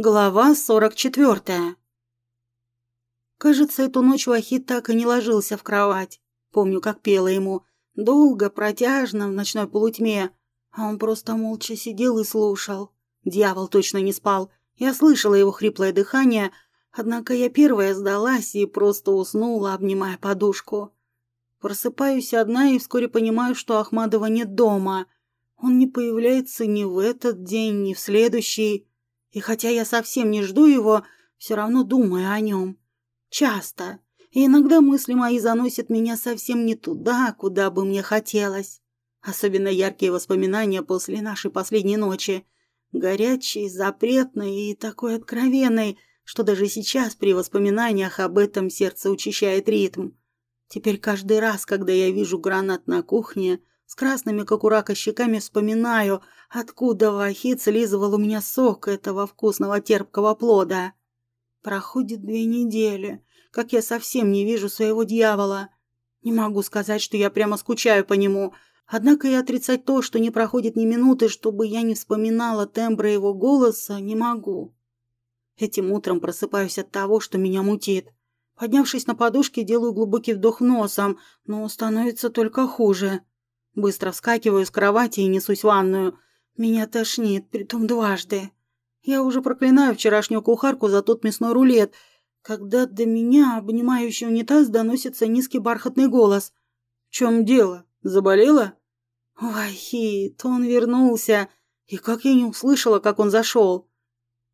Глава сорок четвертая. Кажется, эту ночь Вахид так и не ложился в кровать. Помню, как пела ему. Долго, протяжно, в ночной полутьме. А он просто молча сидел и слушал. Дьявол точно не спал. Я слышала его хриплое дыхание, однако я первая сдалась и просто уснула, обнимая подушку. Просыпаюсь одна и вскоре понимаю, что Ахмадова нет дома. Он не появляется ни в этот день, ни в следующий. И хотя я совсем не жду его, все равно думаю о нем. Часто. И иногда мысли мои заносят меня совсем не туда, куда бы мне хотелось. Особенно яркие воспоминания после нашей последней ночи. Горячий, запретный и такой откровенный, что даже сейчас при воспоминаниях об этом сердце учащает ритм. Теперь каждый раз, когда я вижу гранат на кухне, с красными, как у рака, щеками вспоминаю, откуда Вахид слизывал у меня сок этого вкусного терпкого плода. Проходит две недели, как я совсем не вижу своего дьявола. Не могу сказать, что я прямо скучаю по нему, однако и отрицать то, что не проходит ни минуты, чтобы я не вспоминала тембра его голоса, не могу. Этим утром просыпаюсь от того, что меня мутит. Поднявшись на подушке, делаю глубокий вдох носом, но становится только хуже. Быстро вскакиваю с кровати и несусь в ванную. Меня тошнит, притом дважды. Я уже проклинаю вчерашнюю кухарку за тот мясной рулет, когда до меня, обнимающий унитаз, доносится низкий бархатный голос. «В чем дело? Заболела?» «Вахит, он вернулся. И как я не услышала, как он зашел?»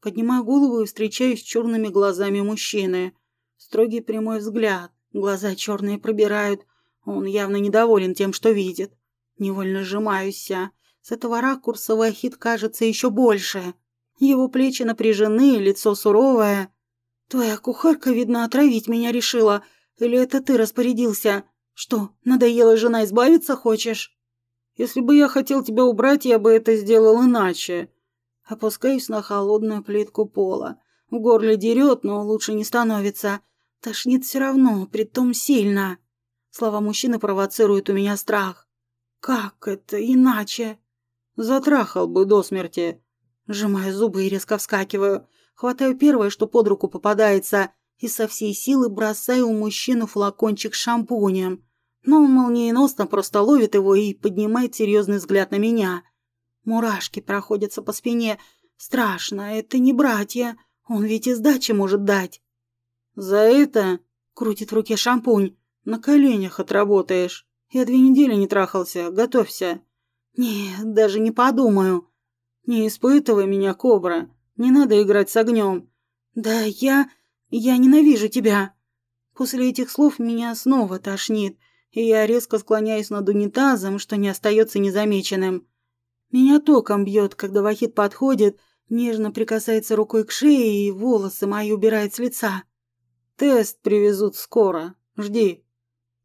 Поднимаю голову и встречаюсь с черными глазами мужчины. Строгий прямой взгляд, глаза черные пробирают. Он явно недоволен тем, что видит. Невольно сжимаюсь. С этого ракурса Вахид кажется еще больше. Его плечи напряжены, лицо суровое. «Твоя кухарка, видно, отравить меня решила. Или это ты распорядился? Что, надоела жена, избавиться хочешь?» «Если бы я хотел тебя убрать, я бы это сделал иначе». Опускаюсь на холодную плитку пола. В горле дерет, но лучше не становится. Тошнит все равно, притом сильно. Слова мужчины провоцируют у меня страх. Как это иначе? Затрахал бы до смерти. Сжимаю зубы и резко вскакиваю. Хватаю первое, что под руку попадается, и со всей силы бросаю мужчину флакончик с шампунем. Но он молниеносно просто ловит его и поднимает серьезный взгляд на меня. Мурашки проходятся по спине. Страшно, это не братья. Он ведь и сдачи может дать. «За это...» — крутит в руке шампунь. «На коленях отработаешь». Я две недели не трахался, готовься. Нет, даже не подумаю. Не испытывай меня, кобра. Не надо играть с огнем. Да я... я ненавижу тебя. После этих слов меня снова тошнит, и я резко склоняюсь над унитазом, что не остается незамеченным. Меня током бьет, когда Вахид подходит, нежно прикасается рукой к шее и волосы мои убирает с лица. Тест привезут скоро. Жди.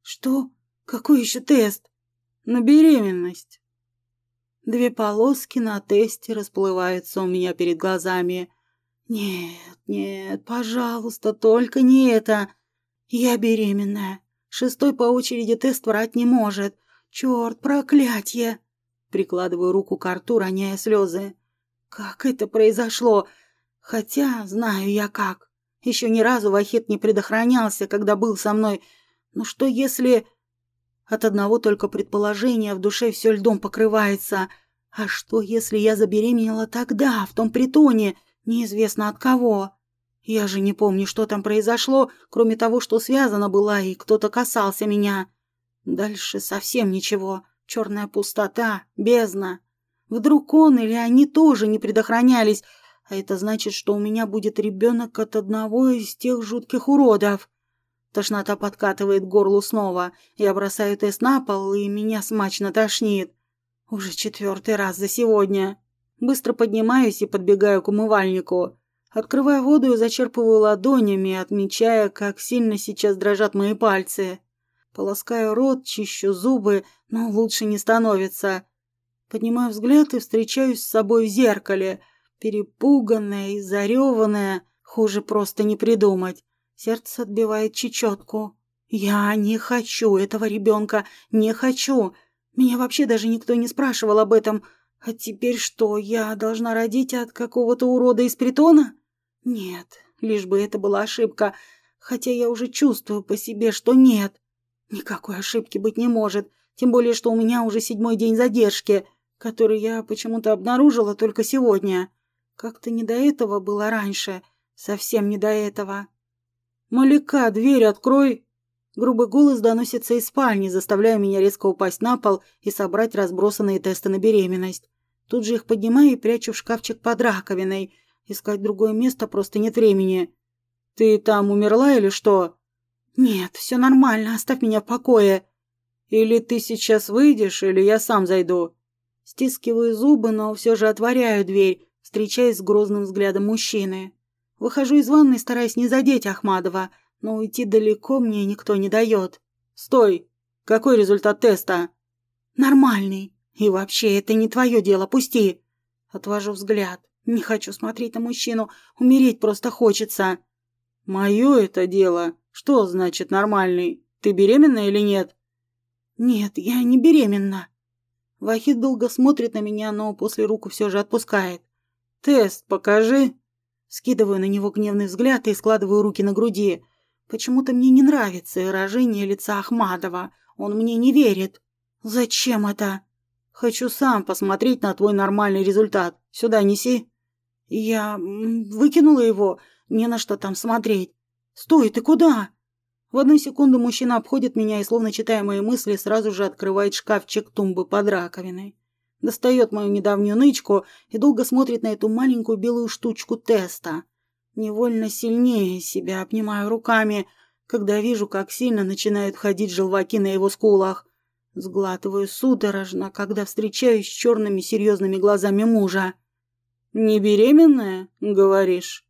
Что? Какой еще тест? На беременность. Две полоски на тесте расплываются у меня перед глазами. Нет, нет, пожалуйста, только не это. Я беременная. Шестой по очереди тест врать не может. Черт, проклятье! Прикладываю руку к рту, роняя слезы. Как это произошло? Хотя знаю я как. Еще ни разу Вахит не предохранялся, когда был со мной. Но что если... От одного только предположения в душе все льдом покрывается. А что, если я забеременела тогда, в том притоне, неизвестно от кого? Я же не помню, что там произошло, кроме того, что связана была и кто-то касался меня. Дальше совсем ничего. Черная пустота, бездна. Вдруг он или они тоже не предохранялись, а это значит, что у меня будет ребенок от одного из тех жутких уродов. Тошнота подкатывает к горлу снова. Я бросаю тест на пол, и меня смачно тошнит. Уже четвертый раз за сегодня. Быстро поднимаюсь и подбегаю к умывальнику. Открываю воду и зачерпываю ладонями, отмечая, как сильно сейчас дрожат мои пальцы. Полоскаю рот, чищу зубы, но лучше не становится. Поднимаю взгляд и встречаюсь с собой в зеркале. Перепуганная и зареванная, хуже просто не придумать. Сердце отбивает чечетку. Я не хочу этого ребенка, не хочу. Меня вообще даже никто не спрашивал об этом. А теперь что, я должна родить от какого-то урода из притона? Нет, лишь бы это была ошибка, хотя я уже чувствую по себе, что нет. Никакой ошибки быть не может, тем более, что у меня уже седьмой день задержки, который я почему-то обнаружила только сегодня. Как-то не до этого было раньше, совсем не до этого. «Маляка, дверь открой!» Грубый голос доносится из спальни, заставляя меня резко упасть на пол и собрать разбросанные тесты на беременность. Тут же их поднимаю и прячу в шкафчик под раковиной. Искать другое место просто нет времени. «Ты там умерла или что?» «Нет, все нормально, оставь меня в покое». «Или ты сейчас выйдешь, или я сам зайду». Стискиваю зубы, но все же отворяю дверь, встречаясь с грозным взглядом мужчины. Выхожу из ванной, стараясь не задеть Ахмадова, но уйти далеко мне никто не дает. «Стой! Какой результат теста?» «Нормальный. И вообще, это не твое дело, пусти!» Отвожу взгляд. Не хочу смотреть на мужчину, умереть просто хочется. «Мое это дело. Что значит нормальный? Ты беременна или нет?» «Нет, я не беременна». Вахид долго смотрит на меня, но после руку все же отпускает. «Тест покажи». Скидываю на него гневный взгляд и складываю руки на груди. Почему-то мне не нравится выражение лица Ахмадова. Он мне не верит. «Зачем это?» «Хочу сам посмотреть на твой нормальный результат. Сюда неси». «Я выкинула его. Не на что там смотреть». «Стой, ты куда?» В одну секунду мужчина обходит меня и, словно читая мои мысли, сразу же открывает шкафчик тумбы под раковиной. Достает мою недавнюю нычку и долго смотрит на эту маленькую белую штучку теста. Невольно сильнее себя обнимаю руками, когда вижу, как сильно начинают ходить желваки на его скулах. Сглатываю судорожно, когда встречаюсь с черными серьезными глазами мужа. «Не беременная, говоришь?»